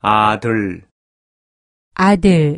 아들, 아들,